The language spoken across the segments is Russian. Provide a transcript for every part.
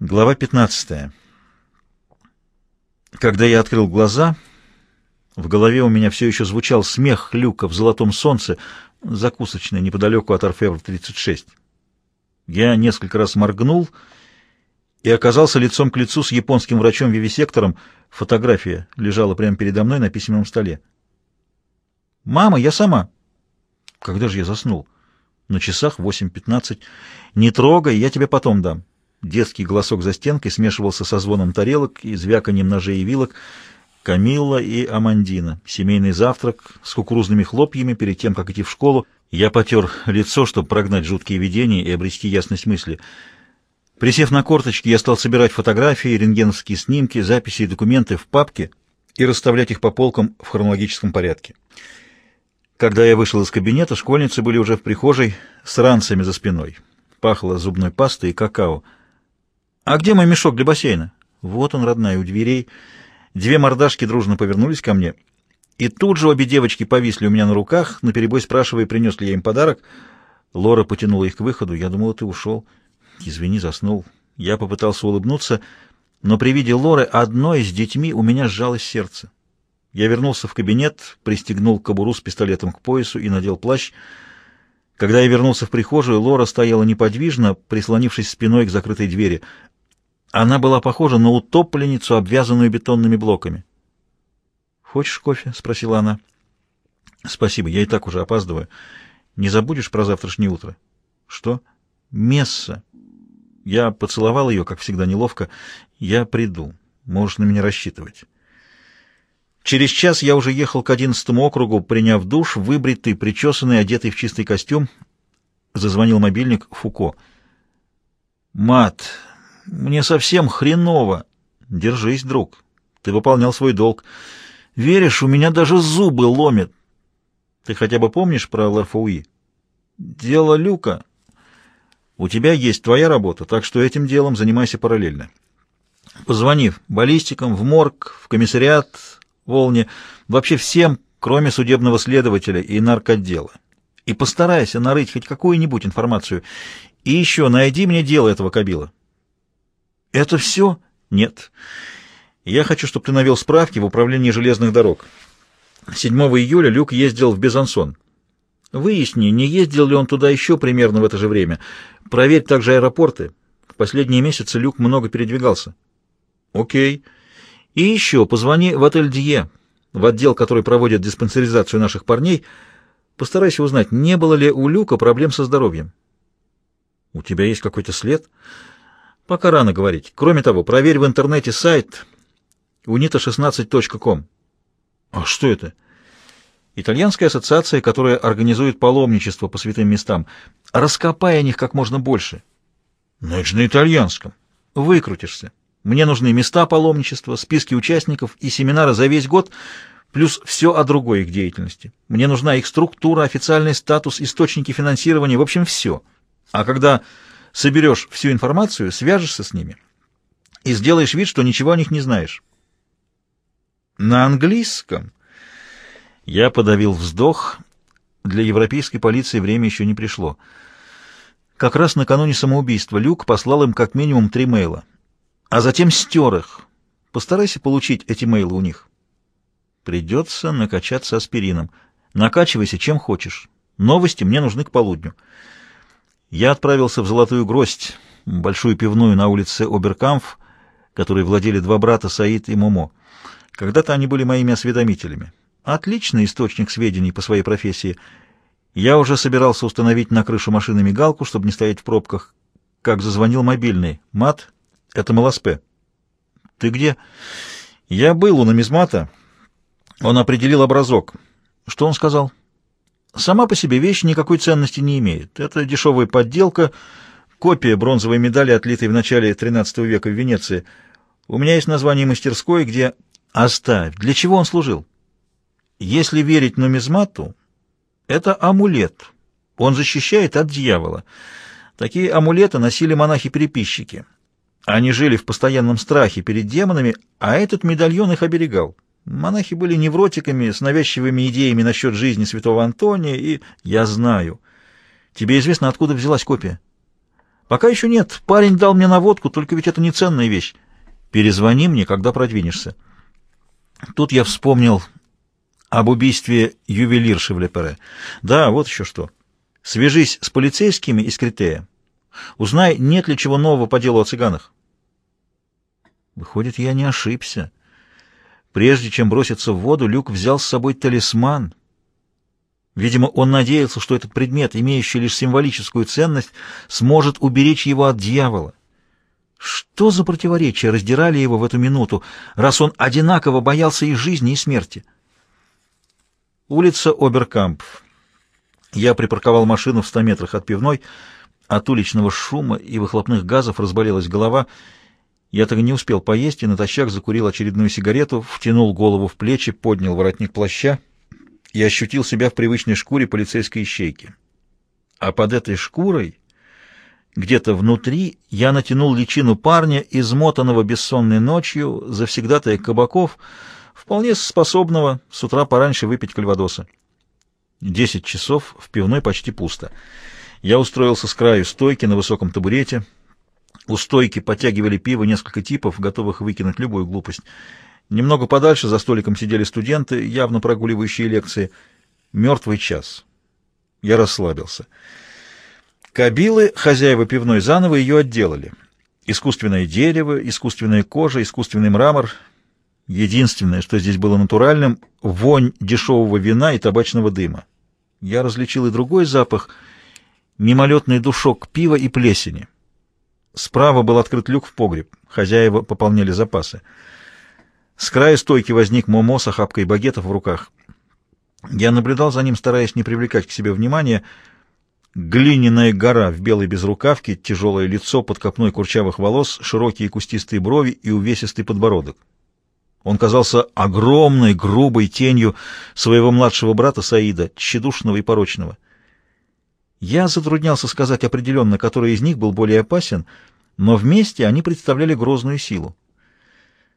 Глава 15. Когда я открыл глаза, в голове у меня все еще звучал смех Люка в золотом солнце, закусочной неподалеку от Орфевр-36. Я несколько раз моргнул и оказался лицом к лицу с японским врачом-вивисектором. Фотография лежала прямо передо мной на письменном столе. «Мама, я сама!» Когда же я заснул? На часах 8.15. «Не трогай, я тебе потом дам». Детский голосок за стенкой смешивался со звоном тарелок и звяканием ножей и вилок. Камилла и Амандина. Семейный завтрак с кукурузными хлопьями перед тем, как идти в школу. Я потер лицо, чтобы прогнать жуткие видения и обрести ясность мысли. Присев на корточки, я стал собирать фотографии, рентгеновские снимки, записи и документы в папке и расставлять их по полкам в хронологическом порядке. Когда я вышел из кабинета, школьницы были уже в прихожей с ранцами за спиной. Пахло зубной пастой и какао. «А где мой мешок для бассейна?» «Вот он, родная, у дверей». Две мордашки дружно повернулись ко мне, и тут же обе девочки повисли у меня на руках, наперебой спрашивая, принес ли я им подарок. Лора потянула их к выходу. «Я думала, ты ушел». «Извини, заснул». Я попытался улыбнуться, но при виде Лоры одной с детьми у меня сжалось сердце. Я вернулся в кабинет, пристегнул кобуру с пистолетом к поясу и надел плащ. Когда я вернулся в прихожую, Лора стояла неподвижно, прислонившись спиной к закрытой двери. Она была похожа на утопленницу, обвязанную бетонными блоками. «Хочешь кофе?» — спросила она. «Спасибо, я и так уже опаздываю. Не забудешь про завтрашнее утро?» «Что?» «Месса». Я поцеловал ее, как всегда, неловко. «Я приду. Можешь на меня рассчитывать». Через час я уже ехал к одиннадцатому округу, приняв душ, выбритый, причесанный, одетый в чистый костюм. Зазвонил мобильник Фуко. «Мат, мне совсем хреново. Держись, друг. Ты выполнял свой долг. Веришь, у меня даже зубы ломят. Ты хотя бы помнишь про ЛРФУИ? Дело Люка. У тебя есть твоя работа, так что этим делом занимайся параллельно. Позвонив баллистикам, в морг, в комиссариат, Волне, вообще всем, кроме судебного следователя и наркотдела. И постарайся нарыть хоть какую-нибудь информацию. И еще найди мне дело этого Кабила. Это все? Нет. Я хочу, чтобы ты навел справки в управлении железных дорог. 7 июля Люк ездил в Безансон. Выясни, не ездил ли он туда еще примерно в это же время. Проверь также аэропорты. В последние месяцы Люк много передвигался. Окей. И еще позвони в отель Дье, в отдел, который проводит диспансеризацию наших парней. Постарайся узнать, не было ли у Люка проблем со здоровьем. У тебя есть какой-то след? — Пока рано говорить. Кроме того, проверь в интернете сайт unita16.com. А что это? Итальянская ассоциация, которая организует паломничество по святым местам. Раскопай о них как можно больше. Но это на итальянском. Выкрутишься. Мне нужны места паломничества, списки участников и семинары за весь год, плюс все о другой их деятельности. Мне нужна их структура, официальный статус, источники финансирования, в общем, все. А когда соберешь всю информацию, свяжешься с ними и сделаешь вид, что ничего о них не знаешь. На английском я подавил вздох. Для европейской полиции время еще не пришло. Как раз накануне самоубийства Люк послал им как минимум три мейла, а затем стер их. Постарайся получить эти мейлы у них. Придется накачаться аспирином. Накачивайся чем хочешь. Новости мне нужны к полудню. Я отправился в Золотую Гроздь, большую пивную на улице Оберкампф, которой владели два брата Саид и Момо. Когда-то они были моими осведомителями. Отличный источник сведений по своей профессии. Я уже собирался установить на крышу машины мигалку, чтобы не стоять в пробках, как зазвонил мобильный. «Мат, это Маласпе». «Ты где?» «Я был у нумизмата. Он определил образок». «Что он сказал?» Сама по себе вещь никакой ценности не имеет. Это дешевая подделка, копия бронзовой медали, отлитой в начале XIII века в Венеции. У меня есть название мастерской, где... Оставь. Для чего он служил? Если верить нумизмату, это амулет. Он защищает от дьявола. Такие амулеты носили монахи-переписчики. Они жили в постоянном страхе перед демонами, а этот медальон их оберегал. Монахи были невротиками с навязчивыми идеями насчет жизни святого Антония, и я знаю. Тебе известно, откуда взялась копия? Пока еще нет. Парень дал мне наводку, только ведь это не ценная вещь. Перезвони мне, когда продвинешься. Тут я вспомнил об убийстве ювелирши в Лепере. Да, вот еще что. Свяжись с полицейскими из Критея. Узнай, нет ли чего нового по делу о цыганах. Выходит, я не ошибся. Прежде чем броситься в воду, Люк взял с собой талисман. Видимо, он надеялся, что этот предмет, имеющий лишь символическую ценность, сможет уберечь его от дьявола. Что за противоречия раздирали его в эту минуту, раз он одинаково боялся и жизни, и смерти? Улица Оберкамп. Я припарковал машину в ста метрах от пивной. От уличного шума и выхлопных газов разболелась голова — я так и не успел поесть и натощак закурил очередную сигарету, втянул голову в плечи, поднял воротник плаща и ощутил себя в привычной шкуре полицейской ищейки. А под этой шкурой, где-то внутри, я натянул личину парня, измотанного бессонной ночью, завсегдатая кабаков, вполне способного с утра пораньше выпить кальвадоса. Десять часов, в пивной почти пусто. Я устроился с краю стойки на высоком табурете — у стойки подтягивали пиво несколько типов, готовых выкинуть любую глупость. Немного подальше за столиком сидели студенты, явно прогуливающие лекции. Мертвый час. Я расслабился. Кабилы, хозяева пивной, заново ее отделали. Искусственное дерево, искусственная кожа, искусственный мрамор. Единственное, что здесь было натуральным — вонь дешевого вина и табачного дыма. Я различил и другой запах — мимолетный душок пива и плесени. Справа был открыт люк в погреб. Хозяева пополняли запасы. С края стойки возник Момо с охапкой багетов в руках. Я наблюдал за ним, стараясь не привлекать к себе внимания. Глиняная гора в белой безрукавке, тяжелое лицо под копной курчавых волос, широкие кустистые брови и увесистый подбородок. Он казался огромной, грубой тенью своего младшего брата Саида, тщедушного и порочного. Я затруднялся сказать определенно, который из них был более опасен, но вместе они представляли грозную силу.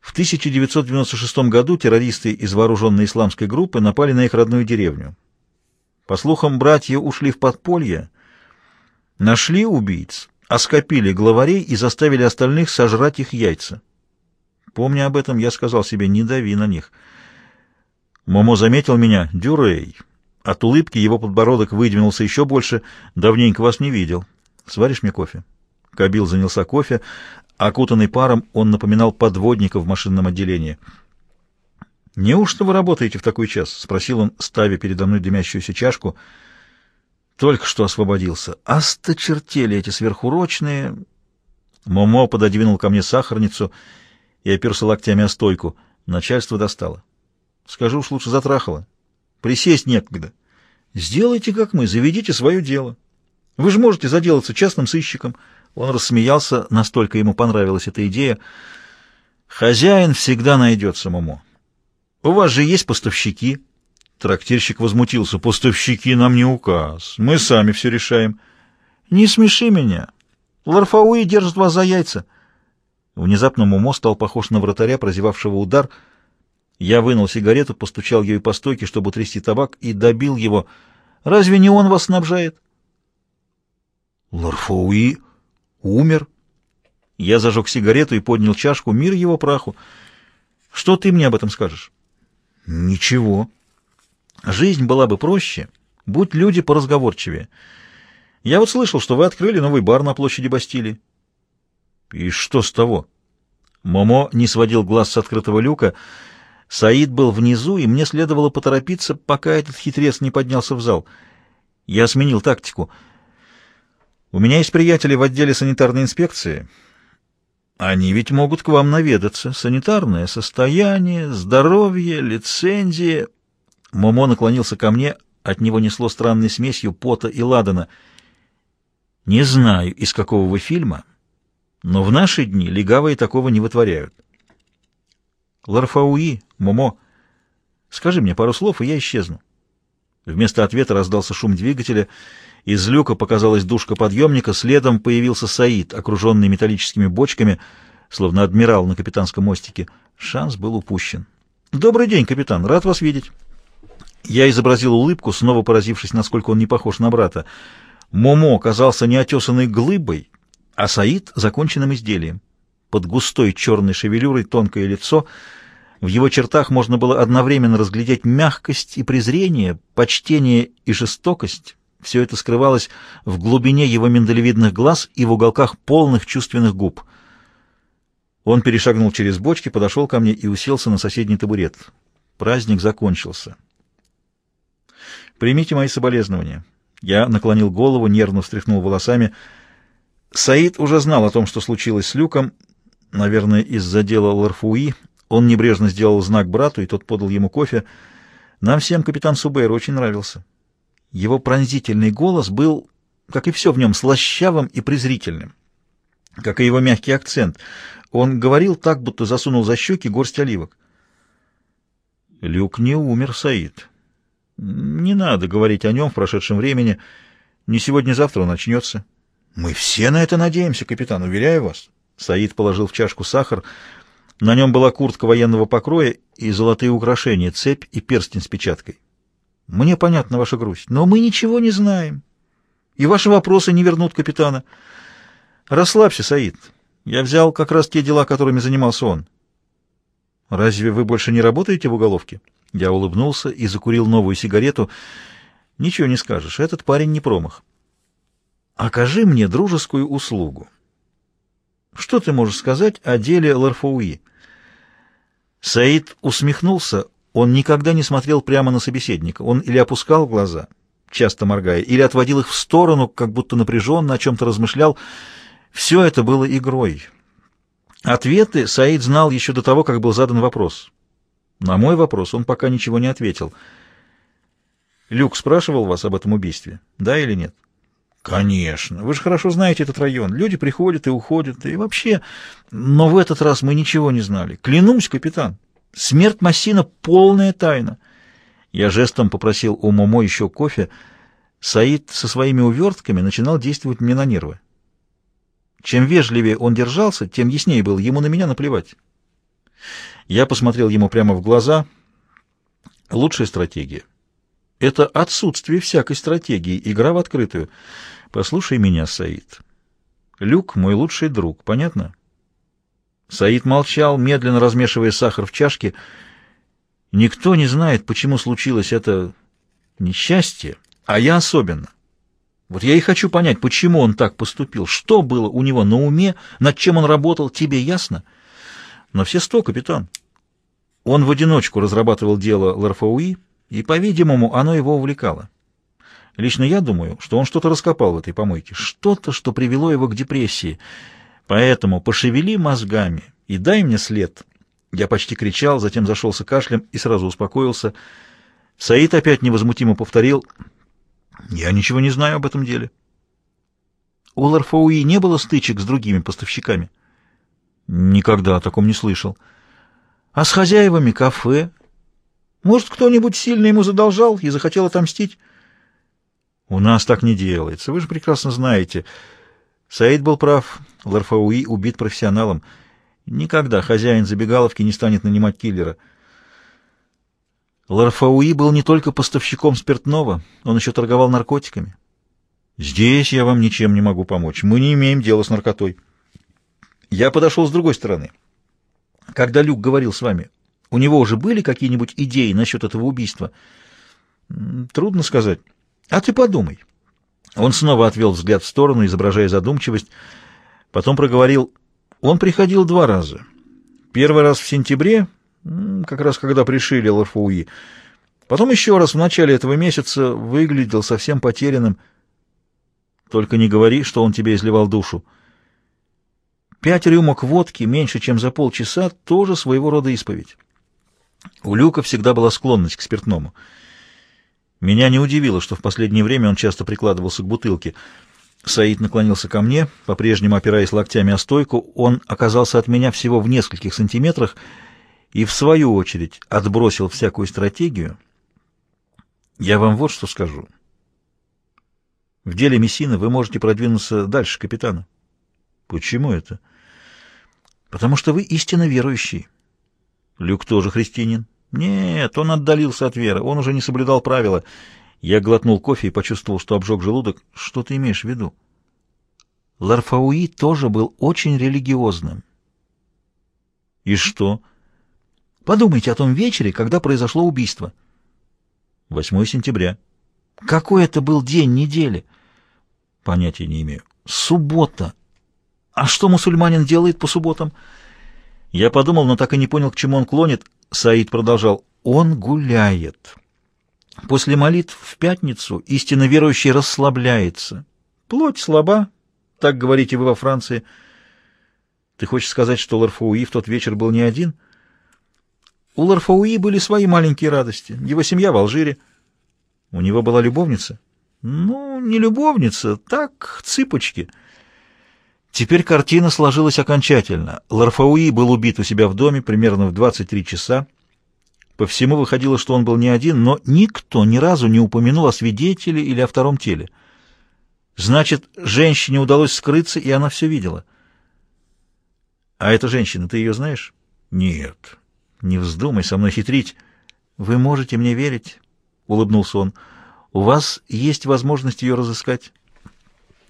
В 1996 году террористы из вооруженной исламской группы напали на их родную деревню. По слухам, братья ушли в подполье, нашли убийц, оскопили главарей и заставили остальных сожрать их яйца. Помня об этом, я сказал себе, не дави на них. Момо заметил меня, Дюрей, от улыбки его подбородок выдвинулся еще больше. «Давненько вас не видел. Сваришь мне кофе?» Кабил занялся кофе. Окутанный паром, он напоминал подводника в машинном отделении. «Неужто вы работаете в такой час?» — спросил он, ставя передо мной дымящуюся чашку. «Только что освободился. Осточертели эти сверхурочные...» Момо пододвинул ко мне сахарницу и оперся локтями о стойку. Начальство достало. «Скажи уж лучше затрахало. Присесть некогда. Сделайте, как мы, заведите свое дело. Вы же можете заделаться частным сыщиком. Он рассмеялся, настолько ему понравилась эта идея. Хозяин всегда найдется, Момо. У вас же есть поставщики. Трактирщик возмутился. Поставщики нам не указ. Мы сами все решаем. Не смеши меня. Ларфауи держит вас за яйца. Внезапно Момо стал похож на вратаря, прозевавшего удар — я вынул сигарету, постучал ею по стойке, чтобы утрясти табак, и добил его. «Разве не он вас снабжает?» «Ларфауи умер». Я зажег сигарету и поднял чашку. Мир его праху. «Что ты мне об этом скажешь?» «Ничего. Жизнь была бы проще, будь люди поразговорчивее. Я вот слышал, что вы открыли новый бар на площади Бастилии». «И что с того?» Момо не сводил глаз с открытого люка, — Саид был внизу, и мне следовало поторопиться, пока этот хитрец не поднялся в зал. Я сменил тактику. У меня есть приятели в отделе санитарной инспекции. Они ведь могут к вам наведаться. Санитарное состояние, здоровье, лицензия. Момо наклонился ко мне, от него несло странной смесью пота и ладана. Не знаю, из какого вы фильма, но в наши дни легавые такого не вытворяют. Ларфауи, Момо, скажи мне пару слов, и я исчезну. Вместо ответа раздался шум двигателя. Из люка показалась душка подъемника, следом появился Саид, окруженный металлическими бочками, словно адмирал на капитанском мостике. Шанс был упущен. «Добрый день, капитан, рад вас видеть». Я изобразил улыбку, снова поразившись, насколько он не похож на брата. Момо казался неотесанной глыбой, а Саид — законченным изделием. Под густой черной шевелюрой тонкое лицо, в его чертах можно было одновременно разглядеть мягкость и презрение, почтение и жестокость. Все это скрывалось в глубине его миндалевидных глаз и в уголках полных чувственных губ. Он перешагнул через бочки, подошел ко мне и уселся на соседний табурет. Праздник закончился. «Примите мои соболезнования». Я наклонил голову, нервно встряхнул волосами. Саид уже знал о том, что случилось с Люком. Наверное, из-за дела Ларфуи он небрежно сделал знак брату, и тот подал ему кофе. Нам всем капитан Субейр очень нравился. Его пронзительный голос был, как и все в нем, слащавым и презрительным. Как и его мягкий акцент. Он говорил так, будто засунул за щеки горсть оливок. Люк не умер, Саид. Не надо говорить о нем в прошедшем времени. Не сегодня-завтра начнется. Мы все на это надеемся, капитан, уверяю вас. Саид положил в чашку сахар. На нем была куртка военного покроя и золотые украшения, цепь и перстень с печаткой. Мне понятна ваша грусть, но мы ничего не знаем. И ваши вопросы не вернут капитана. Расслабься, Саид. Я взял как раз те дела, которыми занимался он. Разве вы больше не работаете в уголовке? Я улыбнулся и закурил новую сигарету. Ничего не скажешь, этот парень не промах. Окажи мне дружескую услугу. Что ты можешь сказать о деле Ларфауи? Саид усмехнулся. Он никогда не смотрел прямо на собеседника. Он или опускал глаза, часто моргая, или отводил их в сторону, как будто напряженно о чем-то размышлял. Все это было игрой. Ответы Саид знал еще до того, как был задан вопрос. На мой вопрос он пока ничего не ответил. «Люк спрашивал вас об этом убийстве, да или нет?» «Конечно. Вы же хорошо знаете этот район. Люди приходят и уходят, и вообще... Но в этот раз мы ничего не знали. Клянусь, капитан, смерть Массина — полная тайна». Я жестом попросил у Момо еще кофе. Саид со своими увертками начинал действовать мне на нервы. Чем вежливее он держался, тем яснее было ему на меня наплевать. Я посмотрел ему прямо в глаза. Лучшая стратегия — это отсутствие всякой стратегии, игра в открытую. Послушай меня, Саид. Люк — мой лучший друг, понятно? Саид молчал, медленно размешивая сахар в чашке. Никто не знает, почему случилось это несчастье, а я особенно. Вот я и хочу понять, почему он так поступил, что было у него на уме, над чем он работал, тебе ясно? Но все сто, капитан. Он в одиночку разрабатывал дело Ларфауи, и, по-видимому, оно его увлекало. Лично я думаю, что он что-то раскопал в этой помойке, что-то, что привело его к депрессии. Поэтому пошевели мозгами и дай мне след. Я почти кричал, затем зашелся кашлем и сразу успокоился. Саид опять невозмутимо повторил — я ничего не знаю об этом деле. У Ларфауи не было стычек с другими поставщиками? Никогда о таком не слышал. А с хозяевами кафе? Может, кто-нибудь сильно ему задолжал и захотел отомстить? У нас так не делается, вы же прекрасно знаете. Саид был прав, Ларфауи убит профессионалом. Никогда хозяин забегаловки не станет нанимать киллера. Ларфауи был не только поставщиком спиртного, он еще торговал наркотиками. Здесь я вам ничем не могу помочь. Мы не имеем дела с наркотой. Я подошел с другой стороны. Когда Люк говорил с вами, у него уже были какие-нибудь идеи насчет этого убийства? Трудно сказать. А ты подумай. Он снова отвел взгляд в сторону, изображая задумчивость. Потом проговорил. Он приходил два раза. Первый раз в сентябре, как раз когда пришили Лафуи. Потом еще раз в начале этого месяца выглядел совсем потерянным. Только не говори, что он тебе изливал душу. Пять рюмок водки меньше, чем за полчаса, тоже своего рода исповедь. У Люка всегда была склонность к спиртному. Меня не удивило, что в последнее время он часто прикладывался к бутылке. Саид наклонился ко мне, по-прежнему опираясь локтями о стойку. Он оказался от меня всего в нескольких сантиметрах — и, в свою очередь, отбросил всякую стратегию, я вам вот что скажу. В деле Мессина вы можете продвинуться дальше капитана. Почему это? Потому что вы истинно верующий. Люк тоже христианин. Нет, он отдалился от веры, он уже не соблюдал правила. Я глотнул кофе и почувствовал, что обжег желудок. Что ты имеешь в виду? Ларфауи тоже был очень религиозным. И что? Подумайте о том вечере, когда произошло убийство. 8 сентября. Какой это был день недели? Понятия не имею. Суббота. А что мусульманин делает по субботам? Я подумал, но так и не понял, к чему он клонит. Саид продолжал. Он гуляет. После молитв в пятницу истинно верующий расслабляется. Плоть слаба, так говорите вы во Франции. Ты хочешь сказать, что Ларфауи в тот вечер был не один? У Ларфауи были свои маленькие радости. Его семья в Алжире. У него была любовница? Ну, не любовница, так, цыпочки. Теперь картина сложилась окончательно. Ларфауи был убит у себя в доме примерно в 23 часа. По всему выходило, что он был не один, но никто ни разу не упомянул о свидетеле или о втором теле. Значит, женщине удалось скрыться, и она все видела. А эта женщина, ты ее знаешь? Нет. Не вздумай со мной хитрить. Вы можете мне верить, — улыбнулся он. У вас есть возможность ее разыскать.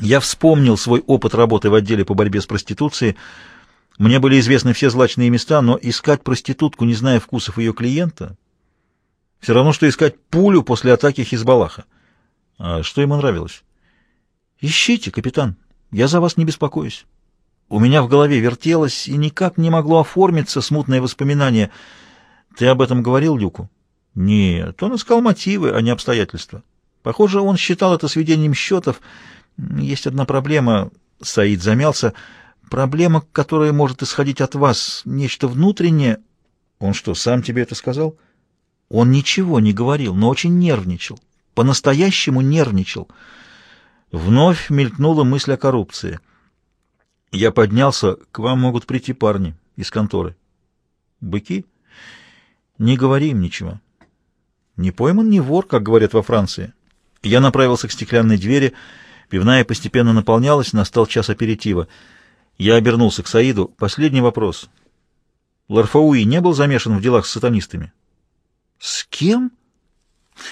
Я вспомнил свой опыт работы в отделе по борьбе с проституцией. Мне были известны все злачные места, но искать проститутку, не зная вкусов ее клиента, все равно, что искать пулю после атаки Хизбаллаха. А что ему нравилось? Ищите, капитан, я за вас не беспокоюсь. У меня в голове вертелось и никак не могло оформиться смутное воспоминание. Ты об этом говорил Люку? Нет, он искал мотивы, а не обстоятельства. Похоже, он считал это сведением счетов. Есть одна проблема, Саид замялся, проблема, которая может исходить от вас, нечто внутреннее. Он что, сам тебе это сказал? Он ничего не говорил, но очень нервничал. По-настоящему нервничал. Вновь мелькнула мысль о коррупции. Я поднялся, к вам могут прийти парни из конторы. Быки? Не говори им ничего. Не пойман не вор, как говорят во Франции. Я направился к стеклянной двери, пивная постепенно наполнялась, настал час аперитива. Я обернулся к Саиду. Последний вопрос. Ларфауи не был замешан в делах с сатанистами? С кем?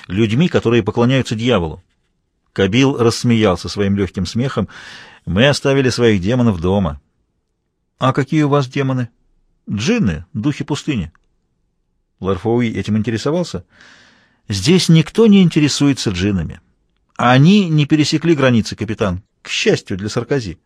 Людьми, которые поклоняются дьяволу. Кабил рассмеялся своим легким смехом. «Мы оставили своих демонов дома». «А какие у вас демоны?» «Джинны, духи пустыни». Ларфоуи этим интересовался. «Здесь никто не интересуется джиннами. Они не пересекли границы, капитан. К счастью для Саркози».